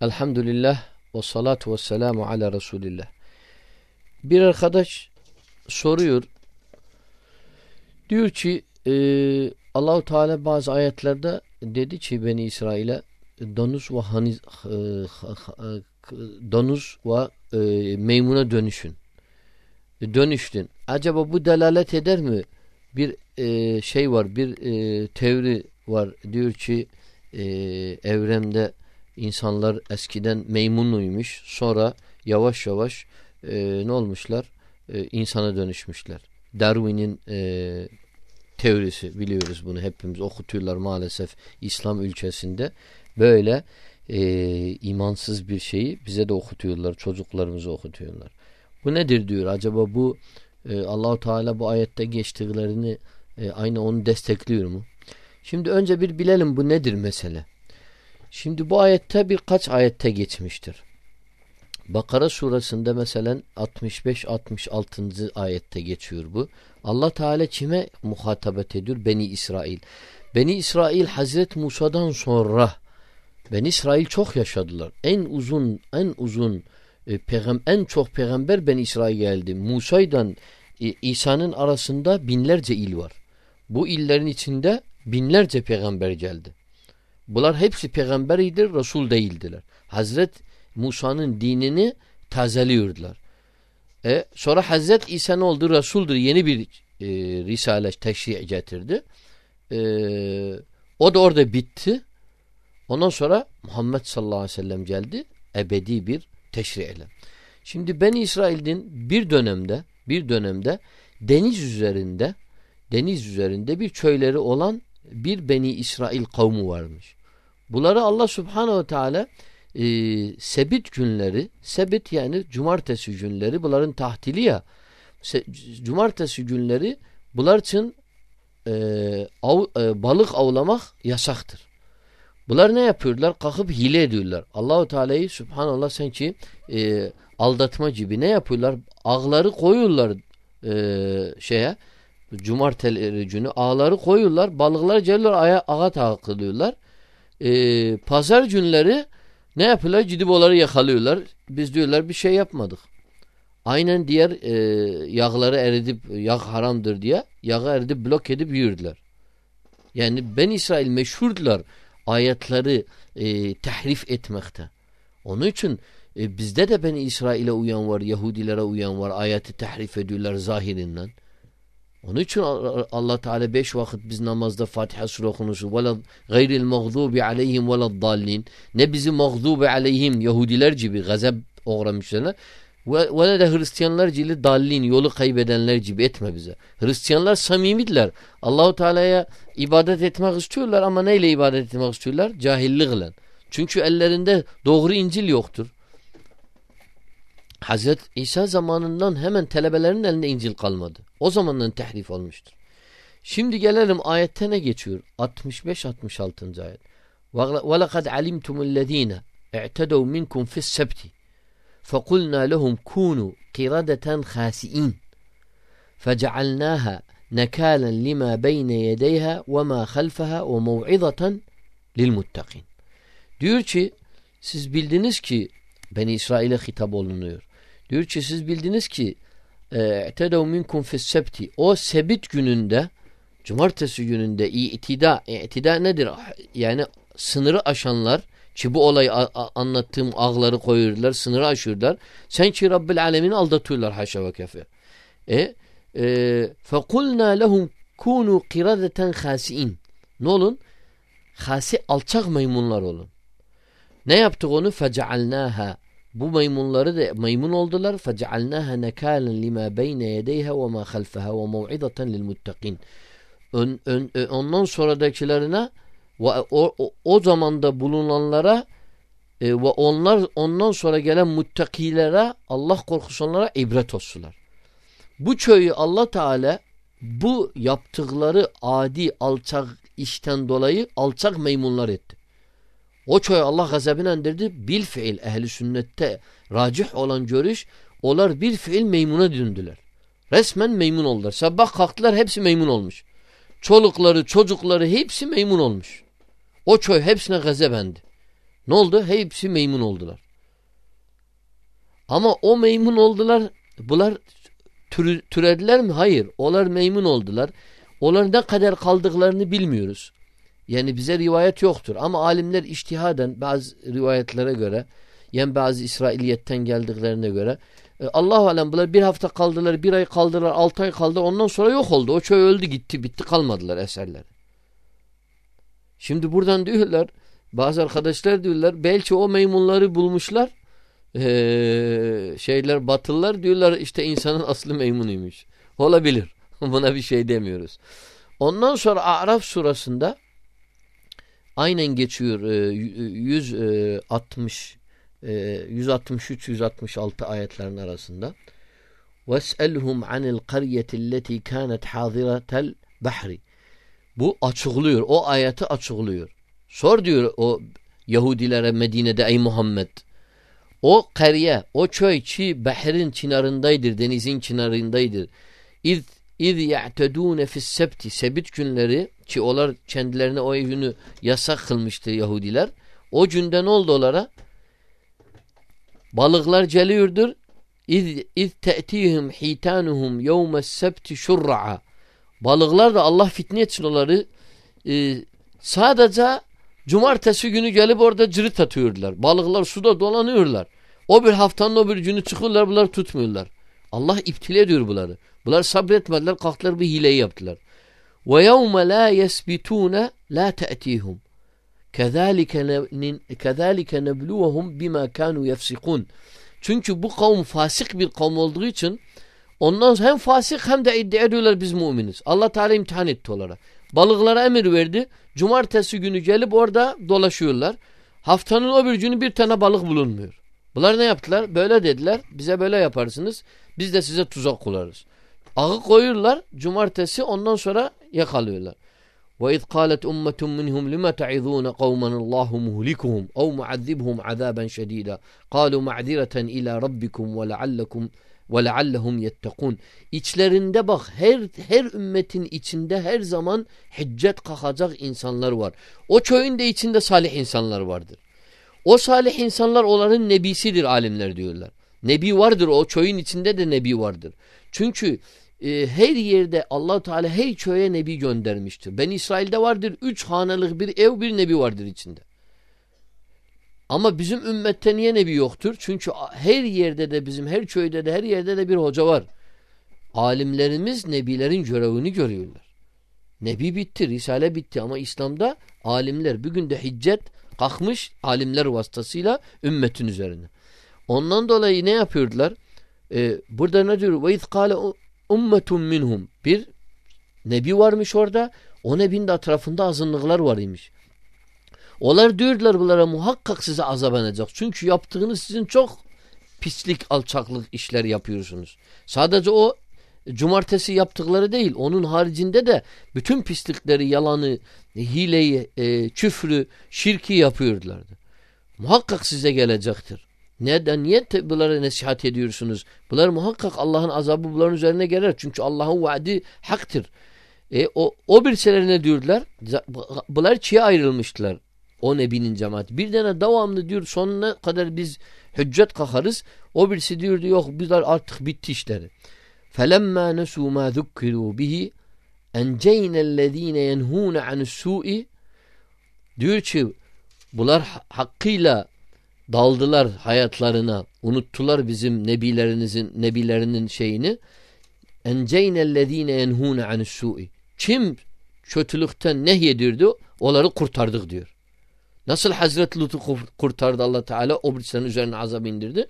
Elhamdülillah ve salatu ve selamu ala Resulillah. Bir arkadaş soruyor. Diyor ki e, Allahu Teala bazı ayetlerde dedi ki Beni İsrail'e donuz ve haniz, e, donuz ve e, meymuna dönüşün. E, dönüştün. Acaba bu delalet eder mi? Bir e, şey var, bir e, teori var. Diyor ki e, evrende insanlar eskiden meymunluymuş. Sonra yavaş yavaş e, ne olmuşlar? E, insana dönüşmüşler. Darwin'in e, teorisi biliyoruz bunu hepimiz okutuyorlar maalesef İslam ülkesinde. Böyle e, imansız bir şeyi bize de okutuyorlar. Çocuklarımıza okutuyorlar. Bu nedir diyor. Acaba bu e, Allahu Teala bu ayette geçtiklerini e, aynı onu destekliyor mu? Şimdi önce bir bilelim bu nedir mesele. Şimdi bu ayette birkaç ayette geçmiştir. Bakara suresinde mesela 65-66. ayette geçiyor bu. Allah Teala kime muhatabet ediyor? Beni İsrail. Beni İsrail Hazret Musa'dan sonra Beni İsrail çok yaşadılar. En uzun en uzun e, peygam en çok peygamber Ben İsrail geldi. Musa'dan e, İsa'nın arasında binlerce il var. Bu illerin içinde binlerce peygamber geldi. Bunlar hepsi peygamberidir, Resul değildiler. Hazret Musa'nın dinini tazeliyordular. E, sonra Hazret İsa ne oldu? Resul'dur. Yeni bir e, risale teşri getirdi. E, o da orada bitti. Ondan sonra Muhammed sallallahu aleyhi ve sellem geldi. Ebedi bir teşri ile. Şimdi Ben İsrail'in bir dönemde bir dönemde deniz üzerinde deniz üzerinde bir köyleri olan bir Beni İsrail kavmu varmış. Bunları Allah subhanehu ve teala e, sebit günleri, sebit yani cumartesi günleri bunların tahtili ya. Se, cumartesi günleri bunlar için e, av, e, balık avlamak yasaktır. Bunlar ne yapıyorlar? Kalkıp hile ediyorlar. Allahu Teala'yı subhanallah sanki e, aldatma gibi ne yapıyorlar? Ağları koyuyorlar e, şeye cumartesi günü ağları koyuyorlar. Balıklar geliyorlar aya, ağa takılıyorlar e, pazar günleri ne yapıyorlar? Gidip onları yakalıyorlar. Biz diyorlar bir şey yapmadık. Aynen diğer e, yağları eridip yağ haramdır diye yağı eridip blok edip yürüdüler. Yani Ben İsrail meşhurdular ayetleri e, tahrif etmekte. Onun için e, bizde de Ben İsrail'e uyan var, Yahudilere uyan var. Ayeti tahrif ediyorlar zahirinden. Onun için Allah Teala beş vakit biz namazda Fatiha sure okunusu ve gayril mağdubi aleyhim ve dallin ne bizi mağdubi aleyhim Yahudiler gibi gazap uğramışlar ve de Hristiyanlar gibi dallin yolu kaybedenler gibi etme bize. Hristiyanlar samimidiler. Allahu Teala'ya ibadet etmek istiyorlar ama neyle ibadet etmek istiyorlar? Cahillikle. Çünkü ellerinde doğru İncil yoktur. Hazret İsa zamanından hemen talebelerin elinde İncil kalmadı. O zamandan tehrif olmuştur. Şimdi gelelim ayette ne geçiyor? 65-66. ayet. وَلَقَدْ عَلِمْتُمُ الَّذ۪ينَ اَعْتَدَوْ مِنْكُمْ فِي السَّبْتِ فَقُلْنَا لَهُمْ كُونُوا قِرَدَةً خَاسِئِينَ فَجَعَلْنَاهَا نَكَالًا لِمَا بَيْنَ يَدَيْهَا وَمَا خَلْفَهَا وَمَوْعِظَةً لِلْمُتَّقِينَ Diyor ki siz bildiniz ki Beni İsrail'e hitap olunuyor. Diyor ki siz bildiniz ki اَعْتَدَوْ مِنْكُمْ فِي السَّبْتِ O sebit gününde cumartesi gününde itida, itida nedir? Yani sınırı aşanlar ki bu olayı anlattığım ağları koyuyorlar, sınırı aşıyorlar. Sen ki Rabbil Alemin'i aldatıyorlar haşa ve kefe. E, e, فَقُلْنَا لَهُمْ كُونُوا قِرَدَةً خَاسِئِينَ Ne olun? Hasi alçak maymunlar olun. Ne yaptık onu? فَجَعَلْنَاهَا bu maymunları da maymun oldular. فَجَعَلْنَاهَا نَكَالًا لِمَا بَيْنَ يَدَيْهَا وَمَا خَلْفَهَا وَمَوْعِدَةً لِلْمُتَّقِينَ ön, ön, Ondan sonradakilerine ve o, o, o zamanda bulunanlara e, ve onlar ondan sonra gelen muttakilere Allah korkusu onlara ibret olsunlar. Bu köyü Allah Teala bu yaptıkları adi alçak işten dolayı alçak maymunlar etti. O köy Allah gazabını indirdi. Bil fiil ehli sünnette racih olan görüş onlar bir fiil meymuna döndüler. Resmen meymun oldular. Sabah kalktılar hepsi meymun olmuş. Çolukları çocukları hepsi meymun olmuş. O köy hepsine gazabendi. Ne oldu? Hepsi meymun oldular. Ama o meymun oldular. Bunlar tür, türediler mi? Hayır. Onlar meymun oldular. Onlar ne kadar kaldıklarını bilmiyoruz. Yani bize rivayet yoktur. Ama alimler iştihaden bazı rivayetlere göre yani bazı İsrailiyetten geldiklerine göre e, Allah alem bunlar bir hafta kaldılar, bir ay kaldılar, altı ay kaldı. Ondan sonra yok oldu. O köy öldü gitti, bitti kalmadılar eserler. Şimdi buradan diyorlar bazı arkadaşlar diyorlar belki o meymunları bulmuşlar. Ee, şeyler batılılar diyorlar işte insanın aslı meymunuymuş. Olabilir. Buna bir şey demiyoruz. Ondan sonra Araf surasında aynen geçiyor 160 163 166 ayetlerin arasında. Ves'elhum anil qaryeti kanet hadiretel bahri. Bu açıklıyor. O ayeti açıklıyor. Sor diyor o Yahudilere Medine'de ey Muhammed. O kariye, o köy çi behrin çınarındaydır, denizin çınarındaydır. İz İz ya'tedûne fissebti sebit günleri ki onlar kendilerine o günü yasak kılmıştı Yahudiler. O günde ne oldu onlara? Balıklar geliyordur. İz, iz te'tihim hitanuhum yevmes sebti şurra'a. Balıklar da Allah fitne etsin onları e, sadece cumartesi günü gelip orada cırıt atıyorlar. Balıklar suda dolanıyorlar. O bir haftanın o bir günü çıkıyorlar bunlar tutmuyorlar. Allah iptile ediyor bunları. Bunlar sabretmediler kalktılar bir hileyi yaptılar. Ve yevme la yesbitune la te'tihum. Kezalike nebluhum bima kanu yefsikun. Çünkü bu kavm fasık bir kavm olduğu için ondan hem fasık hem de iddia ediyorlar biz müminiz. Allah Teala imtihan etti onlara. Balıklara emir verdi. Cumartesi günü gelip orada dolaşıyorlar. Haftanın öbür günü bir tane balık bulunmuyor. Bunlar ne yaptılar? Böyle dediler. Bize böyle yaparsınız. Biz de size tuzak kurarız. Ağı koyurlar. Cumartesi ondan sonra yakalıyorlar. وَاِذْ قَالَتْ اُمَّةٌ مِّنْهُمْ لِمَ تَعِذُونَ قَوْمًا اللّٰهُ مُهْلِكُهُمْ اَوْ مُعَذِّبْهُمْ عَذَابًا شَد۪يدًا قَالُوا مَعْذِرَةً اِلَى رَبِّكُمْ وَلَعَلَّكُمْ وَلَعَلَّهُمْ يَتَّقُونَ İçlerinde bak her her ümmetin içinde her zaman hicret kalkacak insanlar var. O köyün de içinde salih insanlar vardır. O salih insanlar onların nebisidir alimler diyorlar. Nebi vardır o köyün içinde de nebi vardır. Çünkü e, her yerde allah Teala her köye nebi göndermiştir. Ben İsrail'de vardır üç hanelik bir ev bir nebi vardır içinde. Ama bizim ümmette niye nebi yoktur? Çünkü her yerde de bizim her köyde de her yerde de bir hoca var. Alimlerimiz nebilerin görevini görüyorlar. Nebi bitti, Risale bitti ama İslam'da alimler bugün de hiccet kalkmış alimler vasıtasıyla ümmetin üzerine. Ondan dolayı ne yapıyordular? Ee, burada ne diyor? Ve izkâle ummetun minhum. Bir nebi varmış orada. O nebinin de etrafında azınlıklar var imiş. Onlar diyorlar bunlara muhakkak size azap edecek. Çünkü yaptığınız sizin çok pislik, alçaklık işler yapıyorsunuz. Sadece o cumartesi yaptıkları değil. Onun haricinde de bütün pislikleri, yalanı, hileyi, e, küfrü, şirki yapıyorlardı. Muhakkak size gelecektir. Neden? Niye bunları nesihat ediyorsunuz? Bunlar muhakkak Allah'ın azabı bunların üzerine gelir. Çünkü Allah'ın vaadi haktır. E, o, o birseler ne diyorlar? Bunlar çiğe ayrılmıştılar. O nebinin cemaati. Bir tane devamlı diyor sonuna kadar biz hüccet kakarız. O birisi diyordu yok bizler artık bitti işleri. فَلَمَّا نَسُوا مَا ذُكِّرُوا بِهِ اَنْجَيْنَ الَّذ۪ينَ يَنْهُونَ عَنِ السُّٰءِ Diyor ki bunlar hakkıyla daldılar hayatlarına, unuttular bizim nebilerinizin nebilerinin şeyini. Enceynellezine yenhune anis-su'i. Kim kötülükten nehyedirdi, onları kurtardık diyor. Nasıl Hazreti Lut'u kurtardı Allah Teala o birisinin üzerine azap indirdi.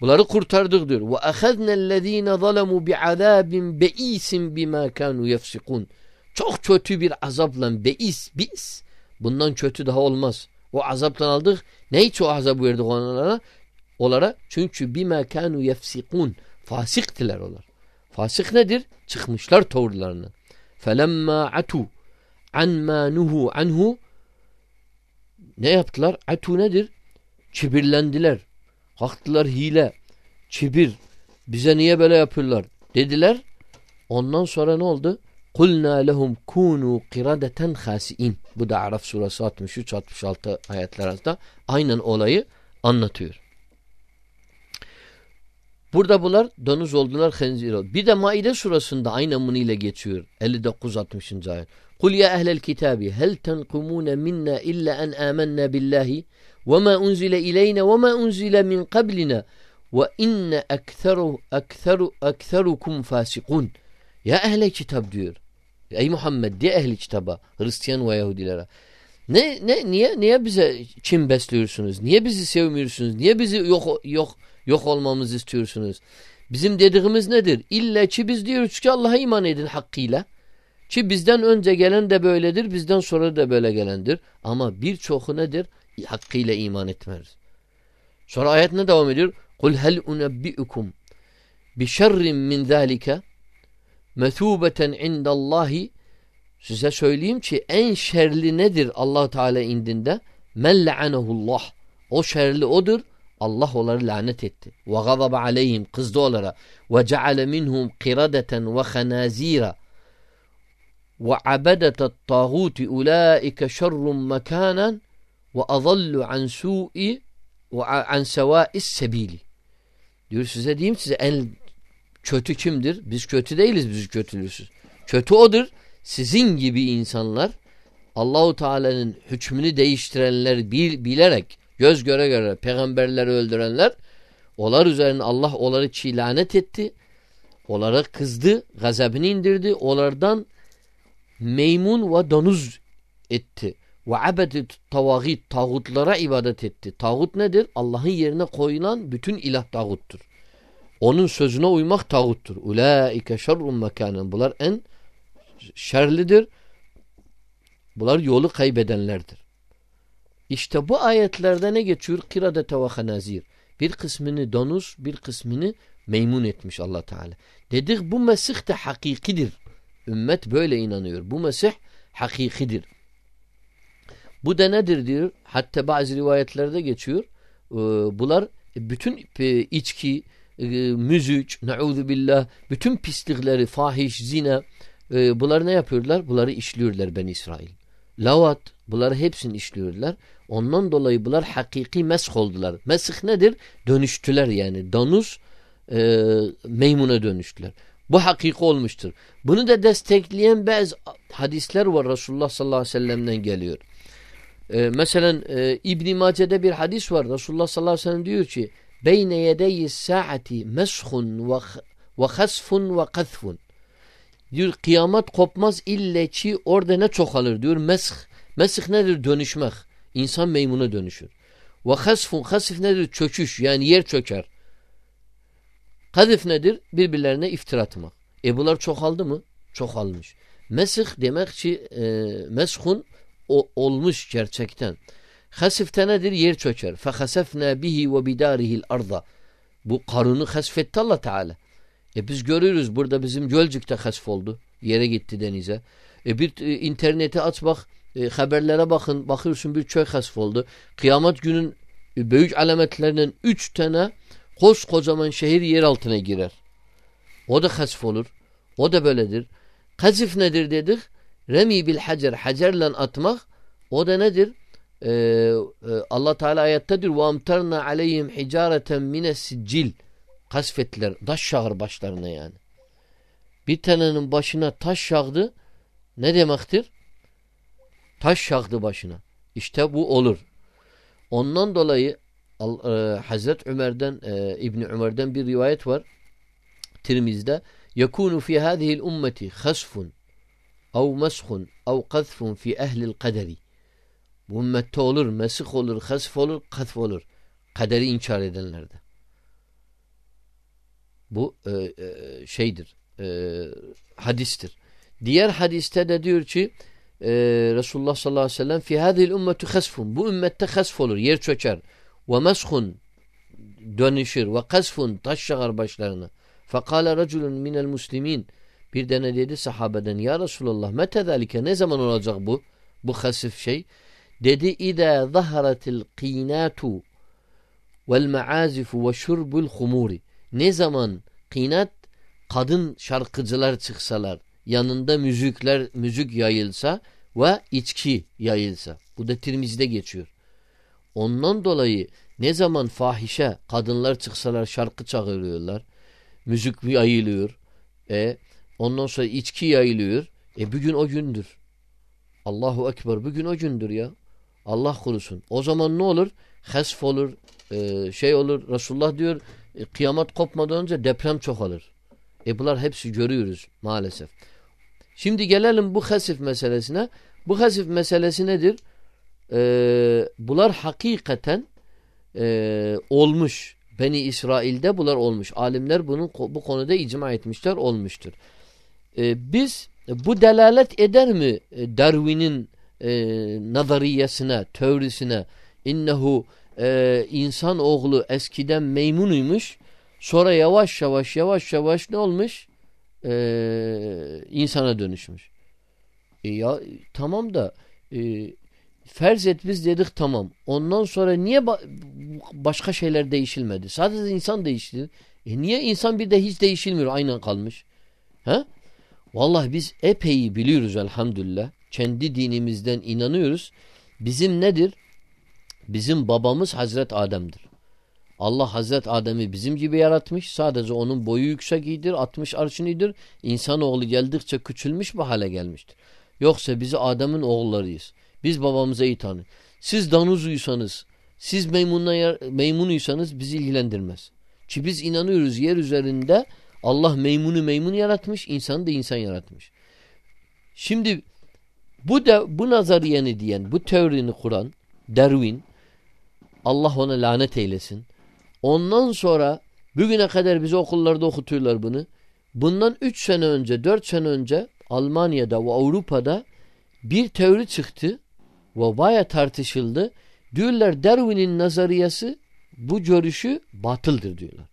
Bunları kurtardık diyor. Ve ahadnellezine zalemu bi'azabin be'isin bima kanu yefsikun. Çok kötü bir azapla beis, bis. Bundan kötü daha olmaz. O azaptan aldık. Ne için o azabı verdik onlara? Onlara çünkü bima kanu yefsikun. Fasiktiler onlar. Fasık nedir? Çıkmışlar tavırlarına. Felemma atu an ma nuhu anhu ne yaptılar? Atu nedir? Kibirlendiler. Kalktılar hile. Kibir. Bize niye böyle yapıyorlar? Dediler. Ondan sonra ne oldu? Kulna lehum kunu qiradeten hasiin. Bu da Araf suresi 63-66 ayetler arasında aynen olayı anlatıyor. Burada bunlar donuz oldular, henzir oldu. Bir de Maide surasında aynen bunu ile geçiyor. 59-60. ayet. Kul ya ehlel kitabi hel tenkumune minna illa en amennâ billahi ve ma unzile ileyne ve ma unzile min qablina ve inne ektheru ektheru ektherukum fasikun. Ya ehle kitap diyor. Ey Muhammed diye ehli kitaba, Hristiyan ve Yahudilere. Ne ne niye niye bize çim besliyorsunuz? Niye bizi sevmiyorsunuz? Niye bizi yok yok yok olmamızı istiyorsunuz? Bizim dediğimiz nedir? İlla ki biz diyoruz ki Allah'a iman edin hakkıyla. Ki bizden önce gelen de böyledir, bizden sonra da böyle gelendir. Ama birçoku nedir? Hakkıyla iman etmez. Sonra ayet ne devam ediyor? Kul hel unebbiukum bi şerrin min zalika methubeten indallahi size söyleyeyim ki en şerli nedir Allah Teala indinde? Men. O şerli odur. Allah onları lanet etti. Ve gazaba aleyhim kızdı onlara. Ve ceale minhum qiradeten ve khanazira ve abedetet tağuti ulaike şerrun mekanen ve azallu an su'i ve an sevâis sebili. Diyor size diyeyim size en kötü kimdir? Biz kötü değiliz biz kötülüsüz. Kötü odur. Sizin gibi insanlar Allahu Teala'nın hükmünü değiştirenler bil, bilerek göz göre göre peygamberleri öldürenler onlar üzerine Allah onları çiğ lanet etti. Onlara kızdı, gazabını indirdi. Onlardan meymun ve donuz etti. Ve abedi tavagit, tağutlara ibadet etti. Tağut nedir? Allah'ın yerine koyulan bütün ilah tağuttur. Onun sözüne uymak tağuttur. Ulaike şerrun mekanen. Bunlar en şerlidir. Bunlar yolu kaybedenlerdir. İşte bu ayetlerde ne geçiyor? Kiradete ve hanazir. Bir kısmını donuz, bir kısmını meymun etmiş allah Teala. Dedik bu Mesih de hakikidir. Ümmet böyle inanıyor. Bu Mesih hakikidir. Bu da nedir diyor. Hatta bazı rivayetlerde geçiyor. Ee, bunlar bütün e, içki, e, müzik, ne'udhu billah, bütün pislikleri, fahiş, zina, e, bunları ne yapıyorlar? Bunları işliyorlar ben İsrail. Lavat, bunları hepsini işliyorlar. Ondan dolayı bunlar hakiki mesh oldular. Mesih nedir? Dönüştüler yani. Danus e, meymuna dönüştüler. Bu hakiki olmuştur. Bunu da destekleyen bazı hadisler var Resulullah sallallahu aleyhi ve sellem'den geliyor. Ee, mesela e, İbn Mace'de bir hadis var. Resulullah sallallahu aleyhi ve sellem diyor ki: "Beyne yedeyi saati meshun ve hasfun ve kathfun." Diyor kıyamet kopmaz ille ki orada ne çoğalır diyor. Mesh. Mesh nedir? Dönüşmek. İnsan meymuna dönüşür. Ve hasfun. Hasf nedir? Çöküş. Yani yer çöker. Kadif nedir? Birbirlerine iftira atmak. E bunlar çoğaldı mı? Çoğalmış. Mesih demek ki e, meshun o, olmuş gerçekten. Hasifte nedir? Yer çöker. Fehasefna bihi ve bidarihil arda. Bu karını hasfetti Allah Teala. E biz görürüz burada bizim Gölcük'te hasf oldu. Yere gitti denize. E bir e, internete aç bak. E, haberlere bakın. Bakıyorsun bir çöl hasf oldu. Kıyamet günün e, büyük alametlerinden üç tane koskocaman şehir yer altına girer. O da hasf olur. O da böyledir. Kazif nedir dedik? Remi bil hacer. Hacerle atmak. O da nedir? Ee, e, Allah Teala ayette diyor "Vamtarna aleyhim hicareten mine sicil." Kasfettiler. Taş yağar başlarına yani. Bir tanenin başına taş yağdı. Ne demektir? Taş yağdı başına. İşte bu olur. Ondan dolayı e, Hazret Ömer'den e, İbni Ömer'den bir rivayet var. Tirmiz'de yekunu fi hadihi'l ummeti hasfun au meshun au qazfun fi ehli'l kaderi. Bu ümmette olur, mesih olur, hasf olur, katf olur. Kaderi inkar edenlerde. Bu e, e, şeydir, e, hadistir. Diğer hadiste de diyor ki e, Resulullah sallallahu aleyhi ve sellem fi hadhihi ümmetu hasfun. Bu ümmette hasf olur, yer çöker. Ve meshun dönüşür ve kasfun taş yağar başlarına. Fekale raculun minel muslimin bir tane dedi sahabeden ya Resulallah metezalike ne zaman olacak bu? Bu hasif şey. Dedi İza zaharatil qinatu vel maazifu ve şurbul humuri. Ne zaman qinat kadın şarkıcılar çıksalar yanında müzikler müzik yayılsa ve içki yayılsa. Bu da Tirmizi'de geçiyor. Ondan dolayı ne zaman fahişe kadınlar çıksalar şarkı çağırıyorlar. Müzik yayılıyor. E, ondan sonra içki yayılıyor. E bugün o gündür. Allahu Ekber bugün o gündür ya. Allah korusun. O zaman ne olur? Hasf olur, e, şey olur. Resulullah diyor e, kıyamet kopmadan önce deprem çoğalır. E bunlar hepsi görüyoruz maalesef. Şimdi gelelim bu hasif meselesine. Bu hasif meselesi nedir? Ee, bunlar hakikaten e, olmuş. Beni İsrail'de bunlar olmuş. Alimler bunun bu konuda icma etmişler olmuştur. Ee, biz bu delalet eder mi e, Darwin'in e, nazariyesine, teorisine innehu e, insan oğlu eskiden meymunuymuş sonra yavaş yavaş yavaş yavaş ne olmuş? Ee, insana dönüşmüş. E ya tamam da e, Ferz et biz dedik tamam. Ondan sonra niye ba başka şeyler değişilmedi? Sadece insan değişti. E niye insan bir de hiç değişilmiyor? Aynen kalmış. He? Vallahi biz epey biliyoruz elhamdülillah. Kendi dinimizden inanıyoruz. Bizim nedir? Bizim babamız Hazret Adem'dir. Allah Hazret Adem'i bizim gibi yaratmış. Sadece onun boyu yüksek iyidir. 60 arşinidir. İnsanoğlu geldikçe küçülmüş bu hale gelmiştir. Yoksa bizi Adem'in oğullarıyız. Biz babamıza iyi tanı. Siz danuzuysanız, siz meymunuysanız bizi ilgilendirmez. Ki biz inanıyoruz yer üzerinde Allah meymunu meymun yaratmış, insanı da insan yaratmış. Şimdi bu da bu nazariyeni diyen, bu teorini kuran Darwin Allah ona lanet eylesin. Ondan sonra bugüne kadar bize okullarda okutuyorlar bunu. Bundan 3 sene önce, 4 sene önce Almanya'da ve Avrupa'da bir teori çıktı ve baya tartışıldı. Diyorlar Darwin'in nazariyası bu görüşü batıldır diyorlar.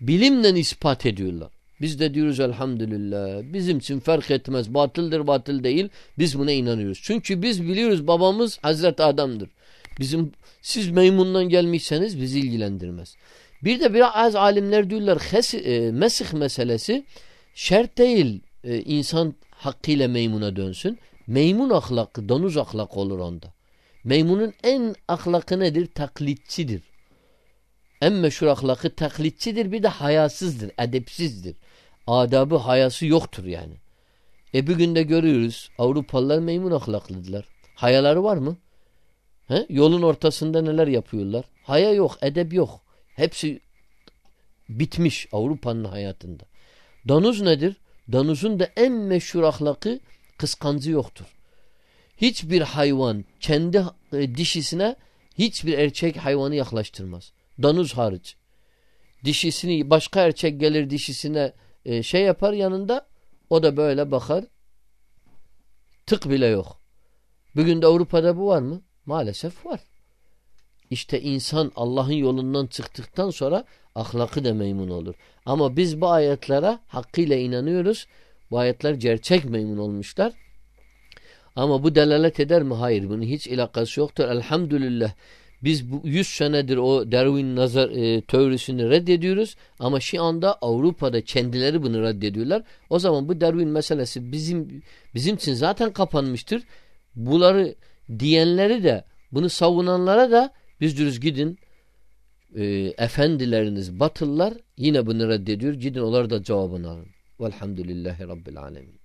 Bilimle ispat ediyorlar. Biz de diyoruz elhamdülillah. Bizim için fark etmez. Batıldır batıl değil. Biz buna inanıyoruz. Çünkü biz biliyoruz babamız Hazreti Adam'dır. Bizim siz meymundan gelmişseniz bizi ilgilendirmez. Bir de biraz alimler diyorlar hes, e, mesih meselesi şart değil e, insan hakkıyla meymuna dönsün. Meymun ahlakı, donuz ahlak olur onda. Meymunun en ahlakı nedir? Taklitçidir. En meşhur ahlakı taklitçidir bir de hayasızdır, edepsizdir. Adabı, hayası yoktur yani. E bugün de görüyoruz Avrupalılar meymun ahlaklıdılar. Hayaları var mı? He? Yolun ortasında neler yapıyorlar? Haya yok, edep yok. Hepsi bitmiş Avrupa'nın hayatında. Danuz nedir? Danuzun da en meşhur ahlakı kıskancı yoktur. Hiçbir hayvan kendi e, dişisine hiçbir erkek hayvanı yaklaştırmaz. Danuz hariç. Dişisini başka erkek gelir dişisine e, şey yapar yanında o da böyle bakar. Tık bile yok. Bugün de Avrupa'da bu var mı? Maalesef var. İşte insan Allah'ın yolundan çıktıktan sonra ahlakı da memnun olur. Ama biz bu ayetlere hakkıyla inanıyoruz. Bu ayetler gerçek memnun olmuşlar. Ama bu delalet eder mi? Hayır. Bunun hiç ilakası yoktur. Elhamdülillah. Biz bu 100 senedir o Darwin nazar e, teorisini reddediyoruz ama şu anda Avrupa'da kendileri bunu reddediyorlar. O zaman bu Darwin meselesi bizim bizim için zaten kapanmıştır. Bunları diyenleri de bunu savunanlara da biz diyoruz gidin e, efendileriniz batıllar yine bunu reddediyor. Gidin onlar da cevabını alın. Velhamdülillahi Rabbil Alemin.